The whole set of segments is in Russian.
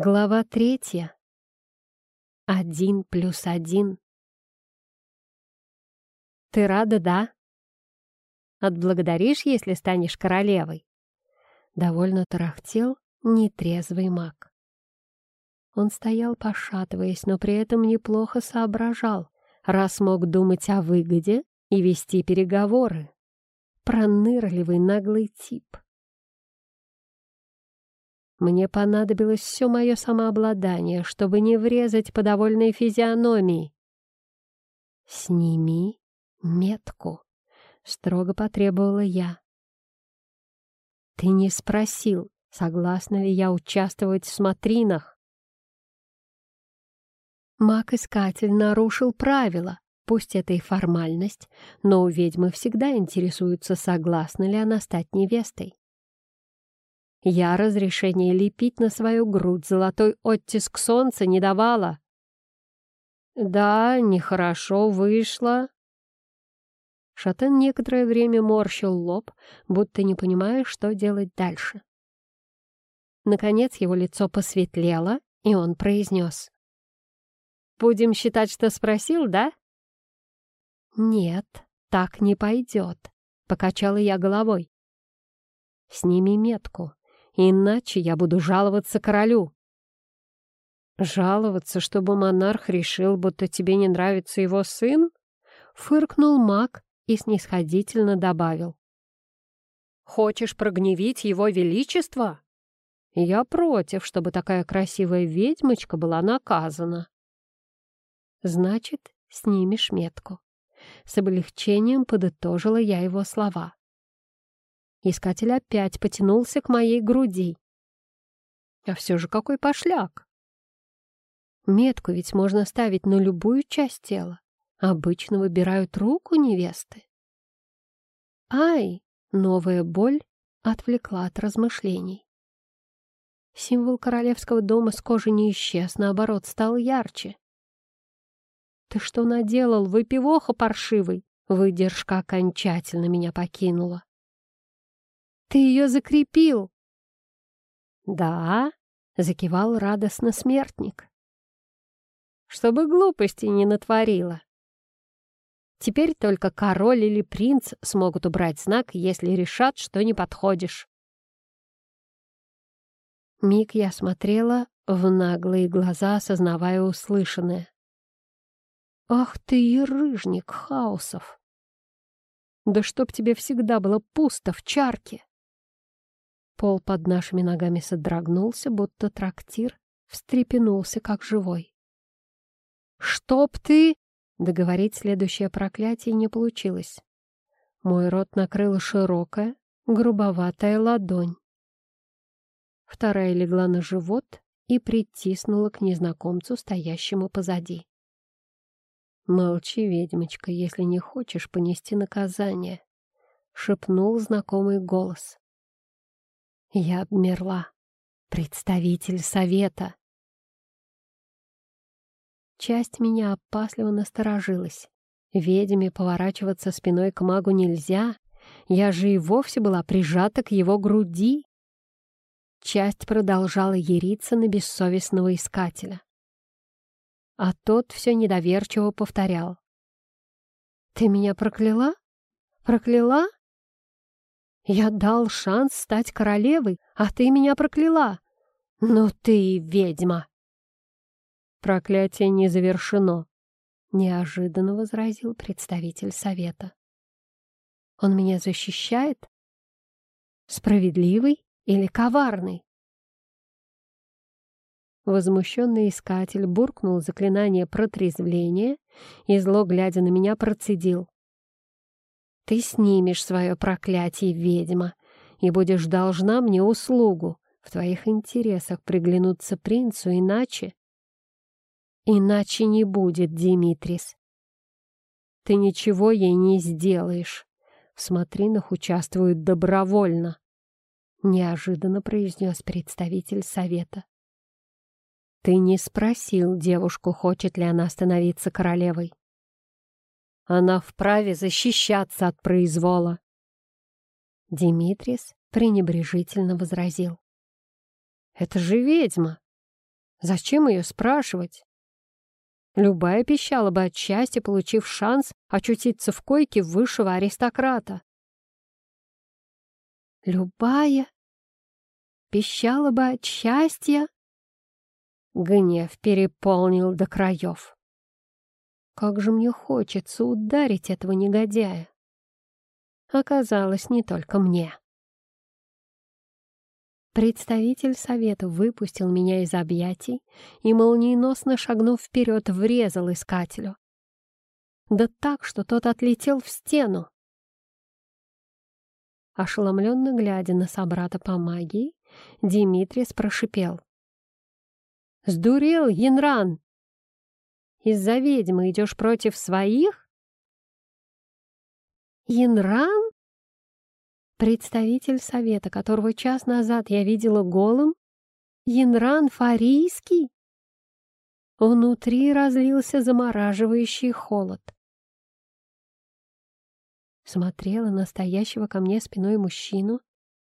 Глава третья. Один плюс один. Ты рада, да? Отблагодаришь, если станешь королевой? Довольно тарахтел нетрезвый маг. Он стоял, пошатываясь, но при этом неплохо соображал, раз мог думать о выгоде и вести переговоры. Пронырливый наглый тип. Мне понадобилось все мое самообладание, чтобы не врезать по довольной физиономии. «Сними метку», — строго потребовала я. «Ты не спросил, согласна ли я участвовать в смотринах?» Маг-искатель нарушил правила, пусть это и формальность, но у ведьмы всегда интересуются, согласна ли она стать невестой. Я разрешения лепить на свою грудь золотой оттиск солнца не давала. Да, нехорошо вышло. Шатен некоторое время морщил лоб, будто не понимая, что делать дальше. Наконец его лицо посветлело, и он произнес. «Будем считать, что спросил, да?» «Нет, так не пойдет», — покачала я головой. «Сними метку, иначе я буду жаловаться королю». «Жаловаться, чтобы монарх решил, будто тебе не нравится его сын?» — фыркнул маг и снисходительно добавил. «Хочешь прогневить его величество?» «Я против, чтобы такая красивая ведьмочка была наказана». «Значит, снимешь метку». С облегчением подытожила я его слова. Искатель опять потянулся к моей груди. А все же какой пошляк! Метку ведь можно ставить на любую часть тела. Обычно выбирают руку невесты. Ай! Новая боль отвлекла от размышлений. Символ королевского дома с кожи не исчез, наоборот, стал ярче. «Ты что наделал, выпивоха паршивый?» Выдержка окончательно меня покинула. Ты ее закрепил!» «Да», — закивал радостно смертник. «Чтобы глупости не натворила. Теперь только король или принц смогут убрать знак, если решат, что не подходишь». Миг я смотрела в наглые глаза, осознавая услышанное. «Ах ты и рыжник хаосов! Да чтоб тебе всегда было пусто в чарке!» Пол под нашими ногами содрогнулся, будто трактир встрепенулся, как живой. «Чтоб ты...» — договорить следующее проклятие не получилось. Мой рот накрыла широкая, грубоватая ладонь. Вторая легла на живот и притиснула к незнакомцу, стоящему позади. «Молчи, ведьмочка, если не хочешь понести наказание», — шепнул знакомый голос. Я обмерла. Представитель совета. Часть меня опасливо насторожилась. Ведьме поворачиваться спиной к магу нельзя. Я же и вовсе была прижата к его груди. Часть продолжала яриться на бессовестного искателя. А тот все недоверчиво повторял. «Ты меня прокляла? Прокляла? Я дал шанс стать королевой, а ты меня прокляла. Ну ты ведьма!» «Проклятие не завершено», — неожиданно возразил представитель совета. «Он меня защищает? Справедливый или коварный?» Возмущенный искатель буркнул заклинание протрезвления и, зло глядя на меня, процедил. Ты снимешь свое проклятие, ведьма, и будешь должна мне услугу. В твоих интересах приглянуться принцу, иначе... Иначе не будет, Димитрис. Ты ничего ей не сделаешь. В смотринах участвуют добровольно. Неожиданно произнес представитель совета. Ты не спросил девушку, хочет ли она становиться королевой. Она вправе защищаться от произвола. Димитрис пренебрежительно возразил. «Это же ведьма! Зачем ее спрашивать? Любая пищала бы от счастья, получив шанс очутиться в койке высшего аристократа. Любая пищала бы от счастья? Гнев переполнил до краев. Как же мне хочется ударить этого негодяя. Оказалось, не только мне. Представитель совета выпустил меня из объятий и, молниеносно шагнув вперед, врезал искателю. Да так, что тот отлетел в стену. Ошеломленно глядя на собрата по магии, Димитрис прошипел. «Сдурел, Янран! Из-за ведьмы идешь против своих?» «Янран?» Представитель совета, которого час назад я видела голым, Янран Фарийский? Внутри разлился замораживающий холод. Смотрела на стоящего ко мне спиной мужчину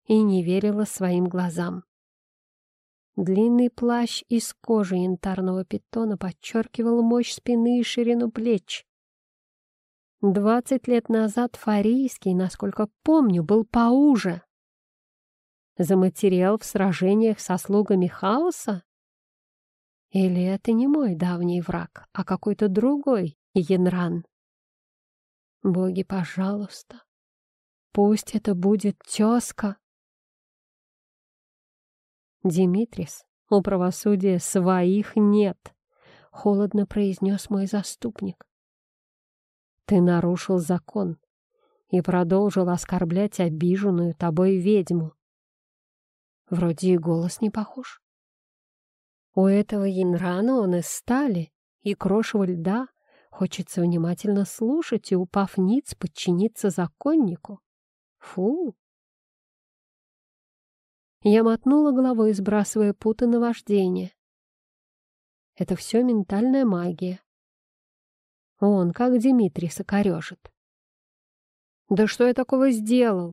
и не верила своим глазам. Длинный плащ из кожи янтарного питона подчеркивал мощь спины и ширину плеч. Двадцать лет назад Фарийский, насколько помню, был поуже. Заматериал в сражениях со слугами хаоса? Или это не мой давний враг, а какой-то другой Янран? Боги, пожалуйста, пусть это будет тезка. Димитрис, у правосудия своих нет, холодно произнес мой заступник. Ты нарушил закон и продолжил оскорблять обиженную тобой ведьму. Вроде и голос не похож. У этого Янрана он из стали и крошево льда. Хочется внимательно слушать и, упав ниц, подчиниться законнику. Фу! Я мотнула головой, сбрасывая путы на вождение. Это все ментальная магия. Он, как Дмитрий, сокорежит. Да что я такого сделал?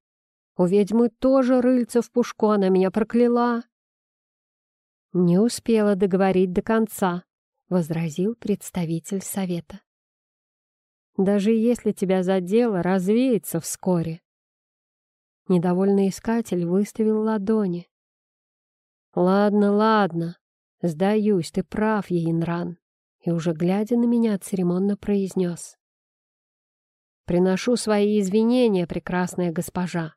У ведьмы тоже рыльца в пушку, она меня прокляла. Не успела договорить до конца, возразил представитель совета. Даже если тебя задело, развеется вскоре. Недовольный искатель выставил ладони. «Ладно, ладно, сдаюсь, ты прав, Ейнран и уже глядя на меня церемонно произнес. «Приношу свои извинения, прекрасная госпожа.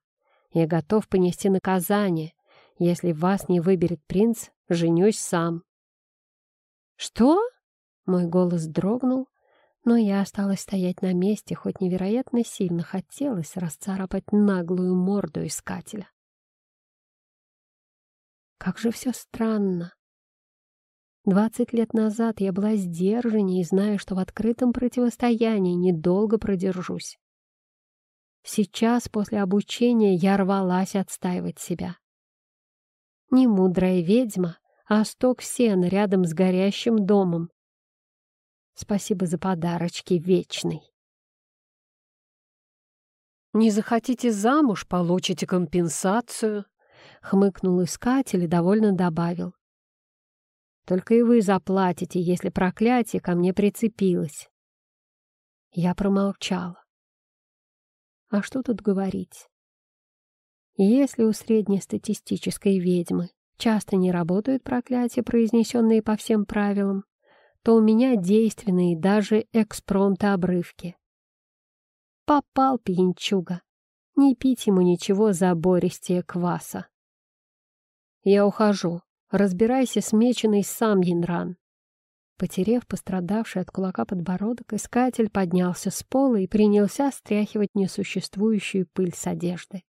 Я готов понести наказание. Если вас не выберет принц, женюсь сам». «Что?» — мой голос дрогнул, но я осталась стоять на месте, хоть невероятно сильно хотелось расцарапать наглую морду искателя. Как же все странно. Двадцать лет назад я была сдержаннее, зная, что в открытом противостоянии недолго продержусь. Сейчас, после обучения, я рвалась отстаивать себя. Не мудрая ведьма, а сток сена рядом с горящим домом. Спасибо за подарочки, вечный. «Не захотите замуж, получите компенсацию», — хмыкнул искатель и довольно добавил. Только и вы заплатите, если проклятие ко мне прицепилось. Я промолчала. А что тут говорить? Если у среднестатистической ведьмы часто не работают проклятия, произнесенные по всем правилам, то у меня действенные даже экспромты-обрывки. Попал пьянчуга. Не пить ему ничего забористее кваса. Я ухожу. Разбирайся с меченой сам, Янран. Потерев пострадавший от кулака подбородок, искатель поднялся с пола и принялся стряхивать несуществующую пыль с одежды.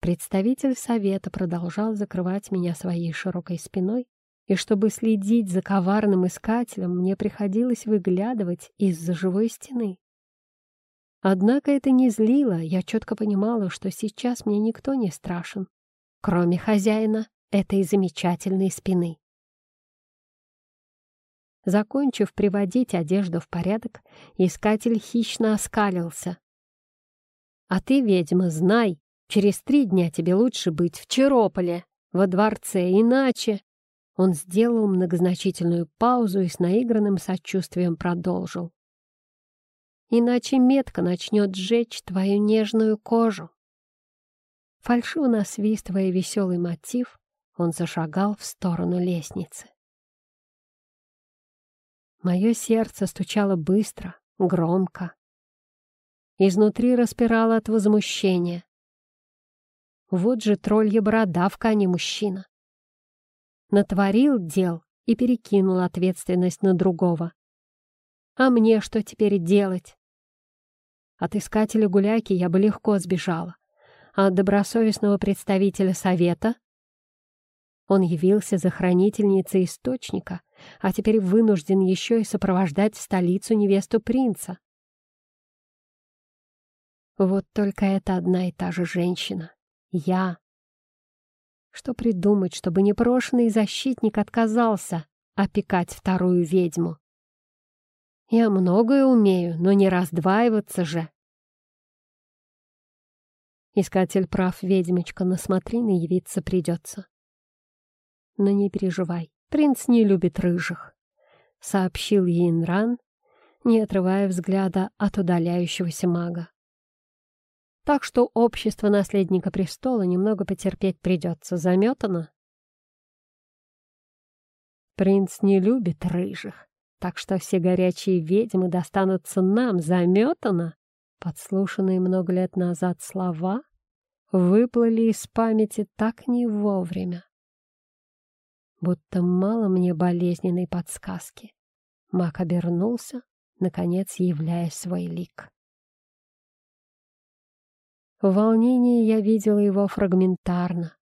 Представитель совета продолжал закрывать меня своей широкой спиной, и чтобы следить за коварным искателем, мне приходилось выглядывать из-за живой стены. Однако это не злило, я четко понимала, что сейчас мне никто не страшен, кроме хозяина этой замечательной спины. Закончив приводить одежду в порядок, искатель хищно оскалился. «А ты, ведьма, знай, через три дня тебе лучше быть в Чирополе, во дворце, иначе...» Он сделал многозначительную паузу и с наигранным сочувствием продолжил. «Иначе метка начнет сжечь твою нежную кожу». Фальшиво насвистывая веселый мотив, он зашагал в сторону лестницы. Мое сердце стучало быстро, громко. Изнутри распирало от возмущения. Вот же троллья бородавка, а не мужчина. Натворил дел и перекинул ответственность на другого. А мне что теперь делать? От искателя гуляки я бы легко сбежала. А от добросовестного представителя совета он явился за хранительницей источника, а теперь вынужден еще и сопровождать в столицу невесту принца. Вот только это одна и та же женщина. Я. Что придумать, чтобы непрошенный защитник отказался опекать вторую ведьму? Я многое умею, но не раздваиваться же. Искатель прав, ведьмочка, на смотрины явиться придется. Но не переживай, принц не любит рыжих, — сообщил Йинран, не отрывая взгляда от удаляющегося мага так что общество наследника престола немного потерпеть придется. Заметано? Принц не любит рыжих, так что все горячие ведьмы достанутся нам. Заметано? Подслушанные много лет назад слова выплыли из памяти так не вовремя. Будто мало мне болезненной подсказки. Мак обернулся, наконец являя свой лик. В волнении я видела его фрагментарно.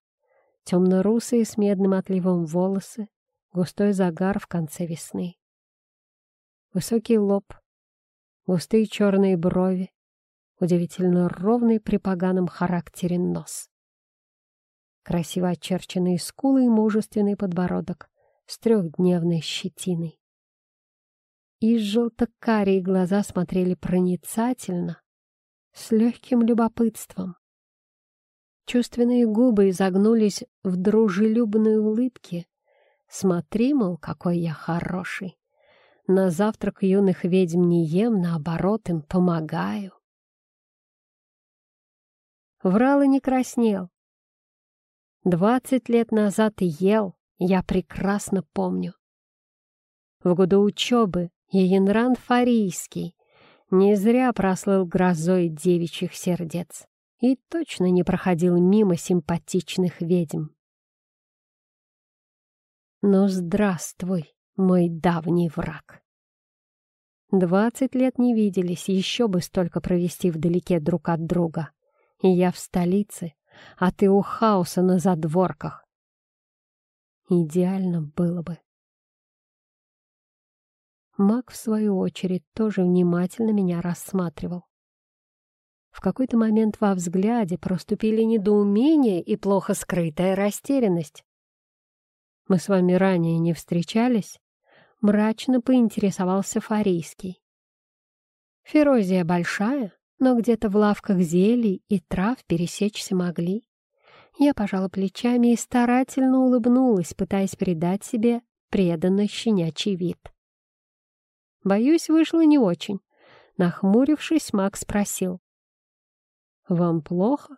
Темно-русые с медным отливом волосы, густой загар в конце весны. Высокий лоб, густые черные брови, удивительно ровный при поганом характере нос. Красиво очерченные скулы и мужественный подбородок с трехдневной щетиной. И желто-карие глаза смотрели проницательно, с легким любопытством. Чувственные губы изогнулись в дружелюбной улыбке. Смотри, мол, какой я хороший. На завтрак юных ведьм не ем, наоборот, им помогаю. Врал и не краснел. Двадцать лет назад ел, я прекрасно помню. В году учебы Янран Фарийский не зря прослыл грозой девичьих сердец и точно не проходил мимо симпатичных ведьм. Ну, здравствуй, мой давний враг. Двадцать лет не виделись, еще бы столько провести вдалеке друг от друга. И я в столице, а ты у хаоса на задворках. Идеально было бы. Маг, в свою очередь, тоже внимательно меня рассматривал. В какой-то момент во взгляде проступили недоумение и плохо скрытая растерянность. «Мы с вами ранее не встречались?» Мрачно поинтересовался Фарийский. «Ферозия большая, но где-то в лавках зелий и трав пересечься могли». Я пожала плечами и старательно улыбнулась, пытаясь придать себе преданный щенячий вид. Боюсь, вышло не очень. Нахмурившись, Макс спросил. «Вам плохо?»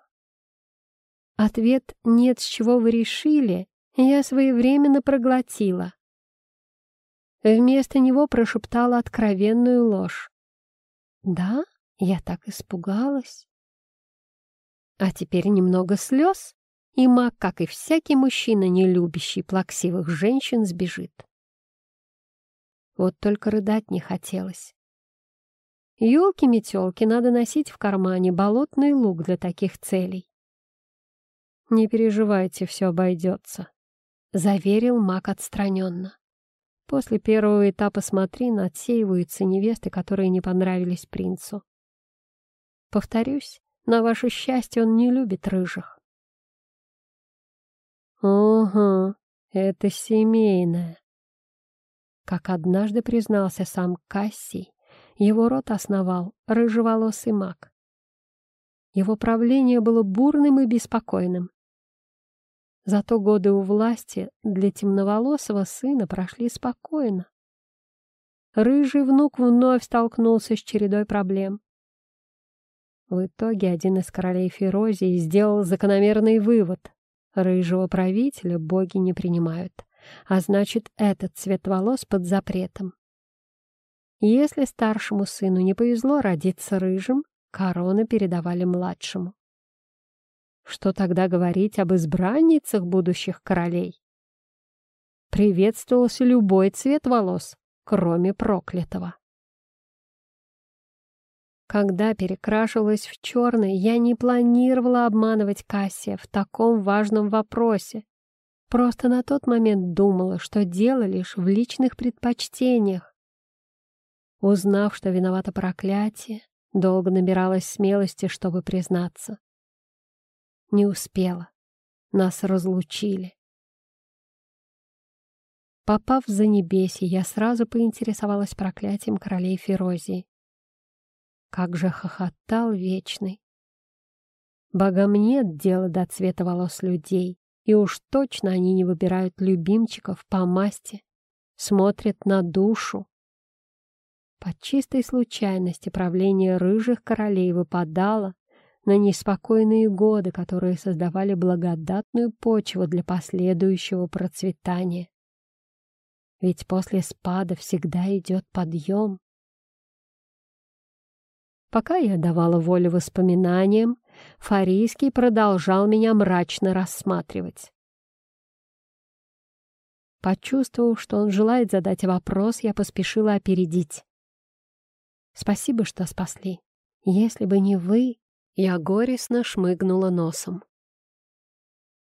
Ответ «нет, с чего вы решили» я своевременно проглотила. Вместо него прошептала откровенную ложь. «Да, я так испугалась». А теперь немного слез, и маг, как и всякий мужчина, не любящий плаксивых женщин, сбежит. Вот только рыдать не хотелось. Ёлки-метёлки надо носить в кармане болотный лук для таких целей. «Не переживайте, все обойдется», — заверил маг отстраненно. После первого этапа смотрин отсеиваются невесты, которые не понравились принцу. Повторюсь, на ваше счастье он не любит рыжих. «Ага, это семейное», как однажды признался сам Кассий, его род основал рыжеволосый маг. Его правление было бурным и беспокойным. Зато годы у власти для темноволосого сына прошли спокойно. Рыжий внук вновь столкнулся с чередой проблем. В итоге один из королей Ферозии сделал закономерный вывод. Рыжего правителя боги не принимают, а значит, этот цвет волос под запретом. Если старшему сыну не повезло родиться рыжим, короны передавали младшему. Что тогда говорить об избранницах будущих королей? Приветствовался любой цвет волос, кроме проклятого. Когда перекрашивалась в черный, я не планировала обманывать Кассия в таком важном вопросе. Просто на тот момент думала, что дело лишь в личных предпочтениях. Узнав, что виновато проклятие, долго набиралась смелости, чтобы признаться. Не успела. Нас разлучили. Попав за небеси, я сразу поинтересовалась проклятием королей Ферозии. Как же хохотал Вечный. Богам нет дела до цвета волос людей, и уж точно они не выбирают любимчиков по масти, смотрят на душу. По чистой случайности правление рыжих королей выпадало на неспокойные годы, которые создавали благодатную почву для последующего процветания. Ведь после спада всегда идет подъем. Пока я давала волю воспоминаниям, Фарийский продолжал меня мрачно рассматривать. Почувствовав, что он желает задать вопрос, я поспешила опередить. «Спасибо, что спасли. Если бы не вы...» Я горестно шмыгнула носом.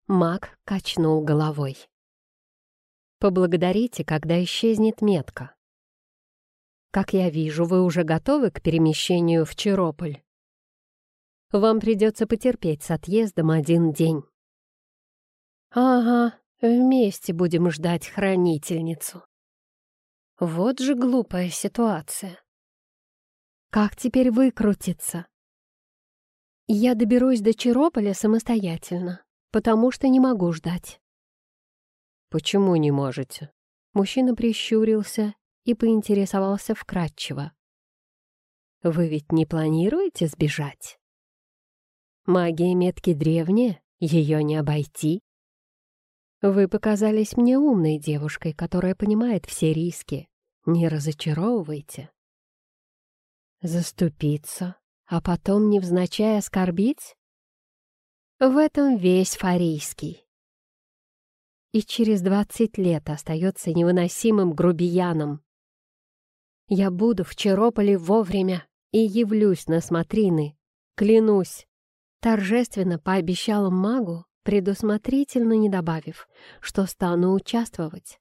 Маг качнул головой. «Поблагодарите, когда исчезнет метка. Как я вижу, вы уже готовы к перемещению в Чирополь. Вам придется потерпеть с отъездом один день». «Ага, вместе будем ждать хранительницу». Вот же глупая ситуация. Как теперь выкрутиться? Я доберусь до Чирополя самостоятельно, потому что не могу ждать. Почему не можете? Мужчина прищурился и поинтересовался вкратчиво. Вы ведь не планируете сбежать? Магия метки древняя, ее не обойти. Вы показались мне умной девушкой, которая понимает все риски. Не разочаровывайте. Заступиться а потом невзначай оскорбить? В этом весь Фарийский. И через двадцать лет остается невыносимым грубияном. Я буду в Чарополе вовремя и явлюсь на смотрины, клянусь. Торжественно пообещала магу, предусмотрительно не добавив, что стану участвовать.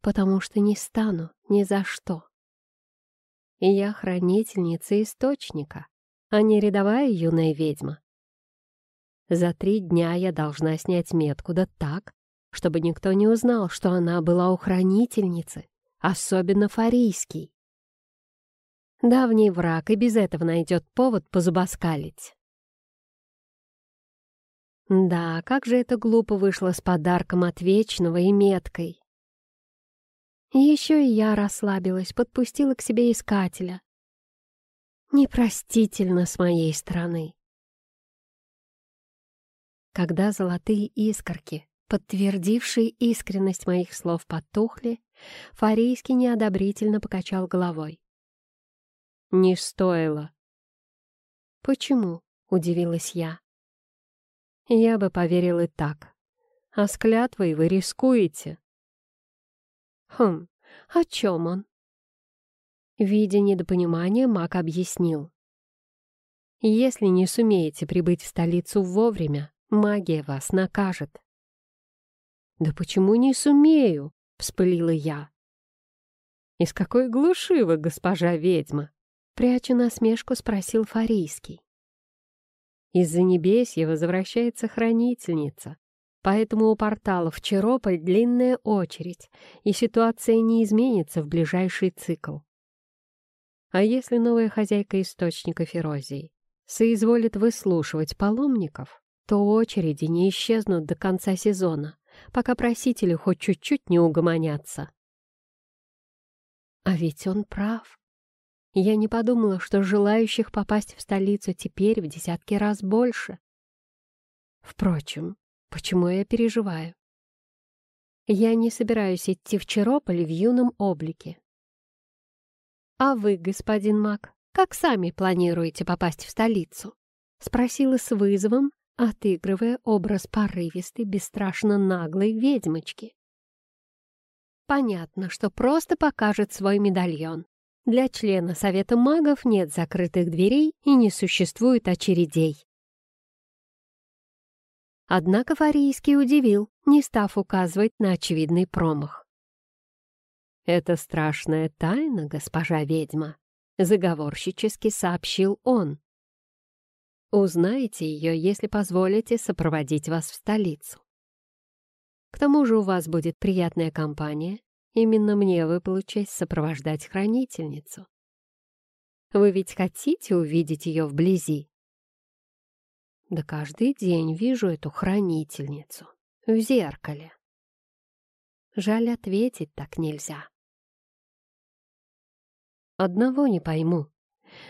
Потому что не стану ни за что. Я хранительница источника, а не рядовая юная ведьма. За три дня я должна снять метку да так, чтобы никто не узнал, что она была у хранительницы, особенно фарийский. Давний враг и без этого найдет повод позубоскалить. Да, как же это глупо вышло с подарком от Вечного и меткой. Еще и я расслабилась, подпустила к себе искателя. Непростительно с моей стороны. Когда золотые искорки, подтвердившие искренность моих слов, потухли, Фарийский неодобрительно покачал головой. «Не стоило». «Почему?» — удивилась я. «Я бы поверил и так. А с клятвой вы рискуете». «Хм, о чем он?» Видя недопонимание, Мак объяснил. «Если не сумеете прибыть в столицу вовремя, магия вас накажет». «Да почему не сумею?» — вспылила я. «Из какой глуши вы, госпожа ведьма?» — пряча насмешку, спросил Фарийский. «Из-за небесья возвращается хранительница, Поэтому у портала в Чарополь длинная очередь, и ситуация не изменится в ближайший цикл. А если новая хозяйка источника Ферозии соизволит выслушивать паломников, то очереди не исчезнут до конца сезона, пока просители хоть чуть-чуть не угомонятся. А ведь он прав. Я не подумала, что желающих попасть в столицу теперь в десятки раз больше. Впрочем, почему я переживаю? Я не собираюсь идти в Чарополь в юном облике. А вы, господин Мак, как сами планируете попасть в столицу? Спросила с вызовом, отыгрывая образ порывистой, бесстрашно наглой ведьмочки. Понятно, что просто покажет свой медальон. Для члена Совета магов нет закрытых дверей и не существует очередей. Однако Фарийский удивил, не став указывать на очевидный промах. «Это страшная тайна, госпожа ведьма», — заговорщически сообщил он. «Узнаете ее, если позволите сопроводить вас в столицу. К тому же у вас будет приятная компания. Именно мне выпала честь сопровождать хранительницу. Вы ведь хотите увидеть ее вблизи?» Да каждый день вижу эту хранительницу в зеркале. Жаль, ответить так нельзя. Одного не пойму.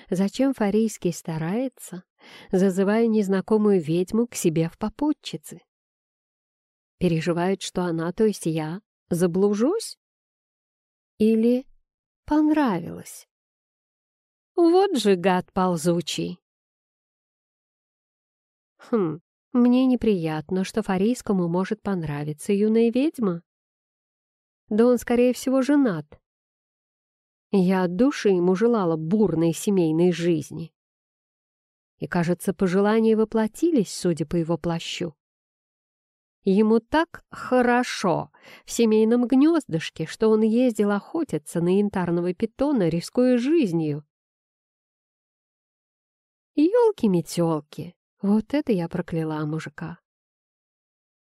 Зачем Фарийский старается, зазывая незнакомую ведьму к себе в попутчицы? Переживает, что она, то есть я, заблужусь? Или понравилось? Вот же гад ползучий! Хм, мне неприятно, что Фарийскому может понравиться юная ведьма. Да он, скорее всего, женат. Я от души ему желала бурной семейной жизни. И, кажется, пожелания воплотились, судя по его плащу. Ему так хорошо в семейном гнездышке, что он ездил охотиться на янтарного питона, рискуя жизнью. Ёлки-метёлки, вот это я прокляла мужика.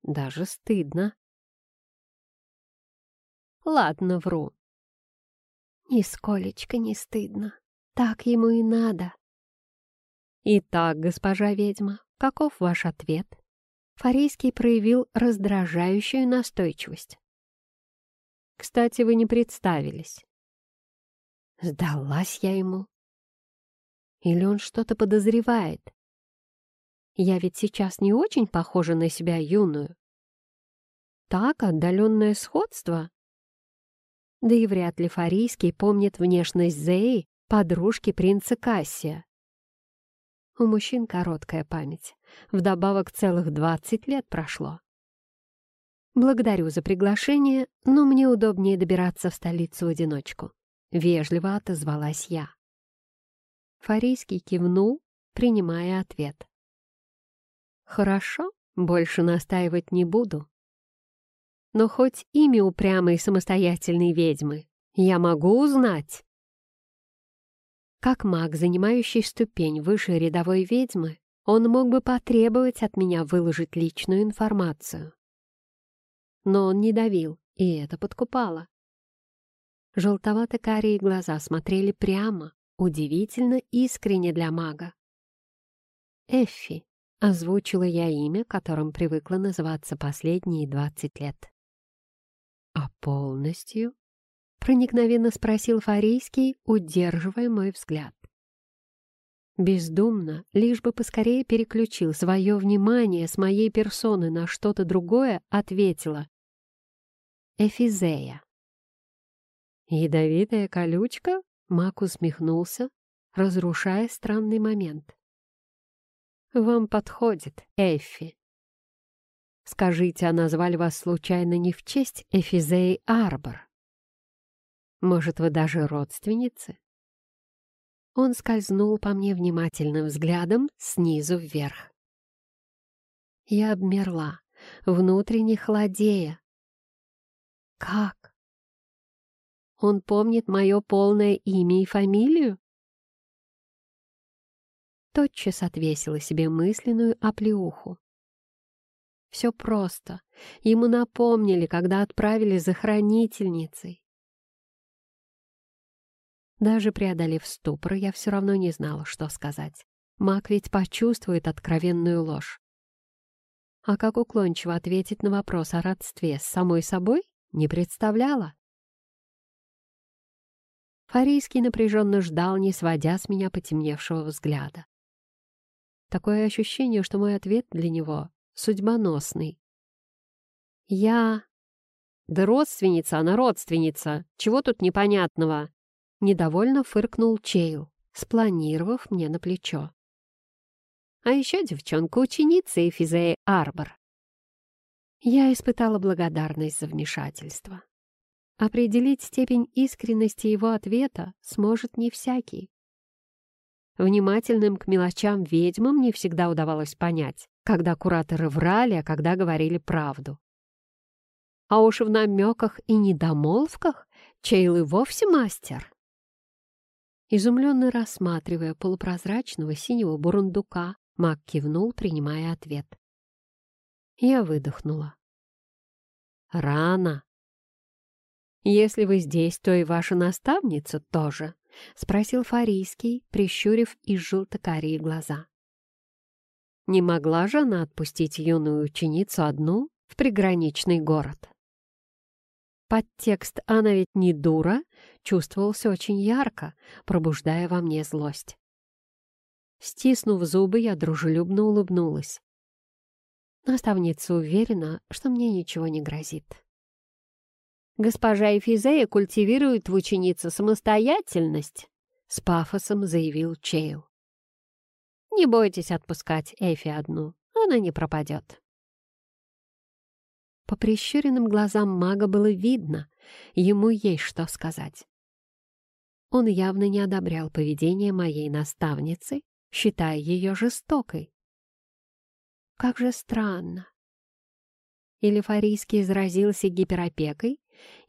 Даже стыдно. Ладно, вру. Нисколечко не стыдно. Так ему и надо. Итак, госпожа ведьма, каков ваш ответ? Фарейский проявил раздражающую настойчивость. Кстати, вы не представились. Сдалась я ему. Или он что-то подозревает? Я ведь сейчас не очень похожа на себя юную. Так, отдаленное сходство. Да и вряд ли Фарийский помнит внешность Зеи, подружки принца Кассия. У мужчин короткая память. Вдобавок целых двадцать лет прошло. Благодарю за приглашение, но мне удобнее добираться в столицу в одиночку. Вежливо отозвалась я. Фарийский кивнул, принимая ответ. Хорошо, больше настаивать не буду. Но хоть имя упрямой самостоятельной ведьмы я могу узнать. Как маг, занимающий ступень выше рядовой ведьмы, он мог бы потребовать от меня выложить личную информацию. Но он не давил, и это подкупало. Желтовато-карие глаза смотрели прямо, удивительно искренне для мага. Эффи, Озвучила я имя, которым привыкла называться последние двадцать лет. «А полностью?» — проникновенно спросил Фарийский, удерживая мой взгляд. Бездумно, лишь бы поскорее переключил свое внимание с моей персоны на что-то другое, ответила. «Эфизея». «Ядовитая колючка?» — Мак усмехнулся, разрушая странный момент вам подходит, Эффи. Скажите, а назвали вас случайно не в честь Эфизеи Арбор? Может, вы даже родственницы? Он скользнул по мне внимательным взглядом снизу вверх. Я обмерла, внутренне холодея. Как? Он помнит мое полное имя и фамилию? тотчас отвесила себе мысленную оплеуху. Все просто. Ему напомнили, когда отправили за хранительницей. Даже преодолев ступор, я все равно не знала, что сказать. Маг ведь почувствует откровенную ложь. А как уклончиво ответить на вопрос о родстве с самой собой, не представляла. Фарийский напряженно ждал, не сводя с меня потемневшего взгляда. Такое ощущение, что мой ответ для него судьбоносный. Я... Да родственница она родственница. Чего тут непонятного? Недовольно фыркнул Чейл, спланировав мне на плечо. А еще девчонка-ученица Эфизеи Арбор. Я испытала благодарность за вмешательство. Определить степень искренности его ответа сможет не всякий. Внимательным к мелочам ведьмам не всегда удавалось понять, когда кураторы врали, а когда говорили правду. А уж в намеках и недомолвках Чейл и вовсе мастер. Изумленно рассматривая полупрозрачного синего бурундука, Мак кивнул, принимая ответ. Я выдохнула. «Рано», «Если вы здесь, то и ваша наставница тоже», — спросил Фарийский, прищурив из желтокарие глаза. Не могла же она отпустить юную ученицу одну в приграничный город? Подтекст «она ведь не дура» чувствовался очень ярко, пробуждая во мне злость. Стиснув зубы, я дружелюбно улыбнулась. Наставница уверена, что мне ничего не грозит. Госпожа Эфизея культивирует в ученице самостоятельность, с пафосом заявил Чейл. Не бойтесь отпускать Эфи одну, она не пропадет. По прищуренным глазам мага было видно, ему есть что сказать. Он явно не одобрял поведение моей наставницы, считая ее жестокой. Как же странно. Или Фарийский изразился гиперопекой,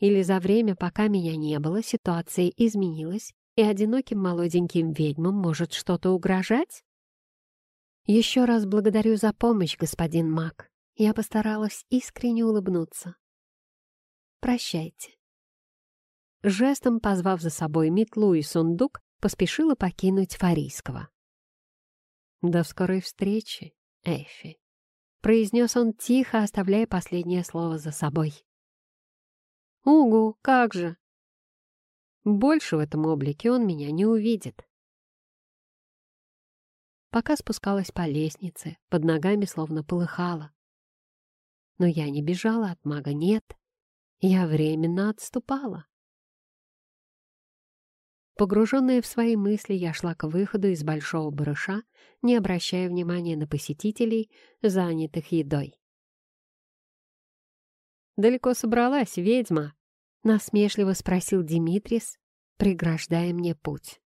или за время, пока меня не было, ситуация изменилась, и одиноким молоденьким ведьмам может что-то угрожать? Еще раз благодарю за помощь, господин Мак. Я постаралась искренне улыбнуться. Прощайте. Жестом позвав за собой метлу и сундук, поспешила покинуть Фарийского. «До скорой встречи, Эйфи», — произнес он тихо, оставляя последнее слово за собой. «Угу, как же!» Больше в этом облике он меня не увидит. Пока спускалась по лестнице, под ногами словно полыхало. Но я не бежала от мага, нет. Я временно отступала. Погруженная в свои мысли, я шла к выходу из большого барыша, не обращая внимания на посетителей, занятых едой. «Далеко собралась, ведьма?» — насмешливо спросил Димитрис, преграждая мне путь.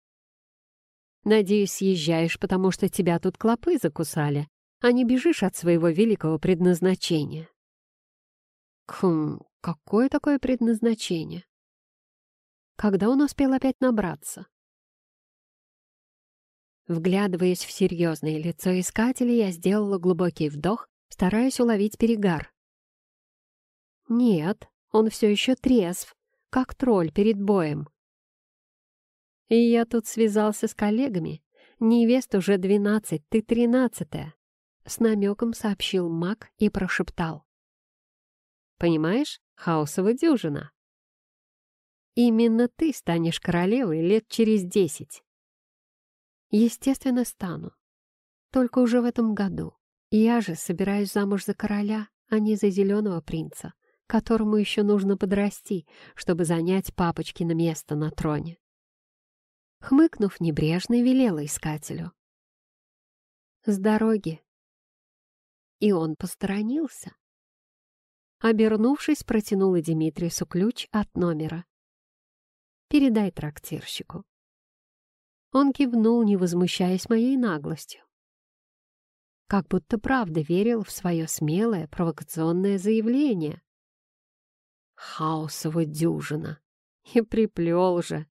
«Надеюсь, съезжаешь, потому что тебя тут клопы закусали, а не бежишь от своего великого предназначения». «Хм, какое такое предназначение? Когда он успел опять набраться?» Вглядываясь в серьезное лицо искателя, я сделала глубокий вдох, стараясь уловить перегар. Нет, он все еще трезв, как тролль перед боем. И я тут связался с коллегами. Невест уже двенадцать, ты тринадцатая. С намеком сообщил маг и прошептал. Понимаешь, хаосова дюжина. Именно ты станешь королевой лет через десять. Естественно, стану. Только уже в этом году. Я же собираюсь замуж за короля, а не за зеленого принца которому еще нужно подрасти, чтобы занять папочкино место на троне. Хмыкнув небрежно, велела искателю. «С дороги». И он посторонился. Обернувшись, протянула Димитрису ключ от номера. «Передай трактирщику». Он кивнул, не возмущаясь моей наглостью. Как будто правда верил в свое смелое провокационное заявление. Хаосова дюжина. И приплел же.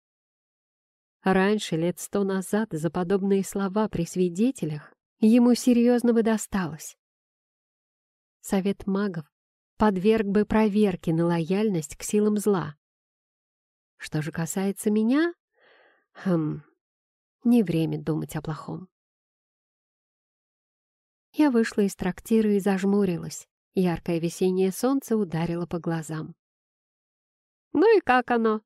Раньше, лет сто назад, за подобные слова при свидетелях ему серьезно бы досталось. Совет магов подверг бы проверке на лояльность к силам зла. Что же касается меня, хм, не время думать о плохом. Я вышла из трактира и зажмурилась. Яркое весеннее солнце ударило по глазам. «Ну и как оно?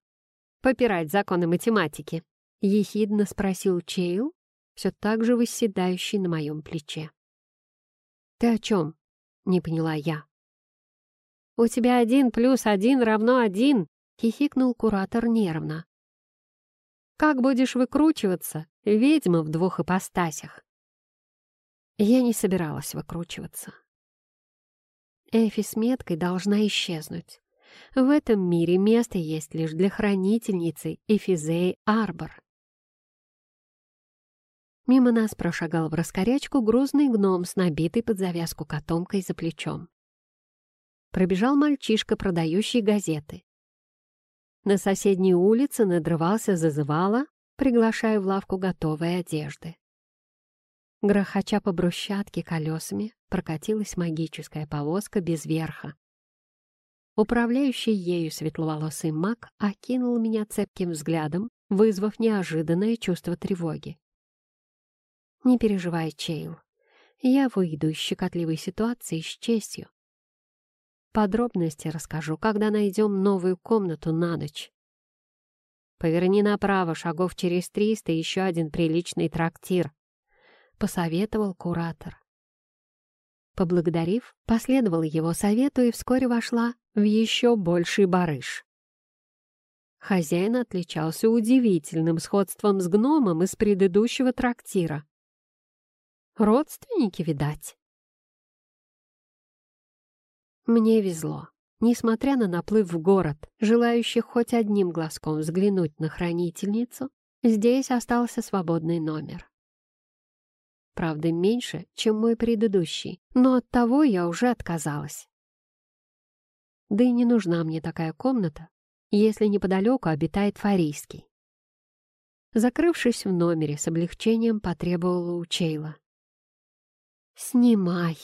Попирать законы математики?» — ехидно спросил Чейл, все так же восседающий на моем плече. «Ты о чем?» — не поняла я. «У тебя один плюс один равно один», — хихикнул куратор нервно. «Как будешь выкручиваться, ведьма в двух ипостасях?» Я не собиралась выкручиваться. Эфи с меткой должна исчезнуть. В этом мире место есть лишь для хранительницы Эфизеи Арбор. Мимо нас прошагал в раскорячку грузный гном с набитой под завязку котомкой за плечом. Пробежал мальчишка, продающий газеты. На соседней улице надрывался зазывала, приглашая в лавку готовой одежды. Грохоча по брусчатке колесами, прокатилась магическая повозка без верха. Управляющий ею светловолосый маг окинул меня цепким взглядом, вызвав неожиданное чувство тревоги. «Не переживай, Чейл. Я выйду из щекотливой ситуации с честью. Подробности расскажу, когда найдем новую комнату на ночь. Поверни направо, шагов через триста, еще один приличный трактир», — посоветовал куратор. Поблагодарив, последовала его совету и вскоре вошла в еще больший барыш. Хозяин отличался удивительным сходством с гномом из предыдущего трактира. Родственники, видать. Мне везло. Несмотря на наплыв в город, желающих хоть одним глазком взглянуть на хранительницу, здесь остался свободный номер. Правда, меньше, чем мой предыдущий, но от того я уже отказалась. Да и не нужна мне такая комната, если неподалеку обитает Фарийский. Закрывшись в номере, с облегчением потребовала у Чейла. «Снимай!»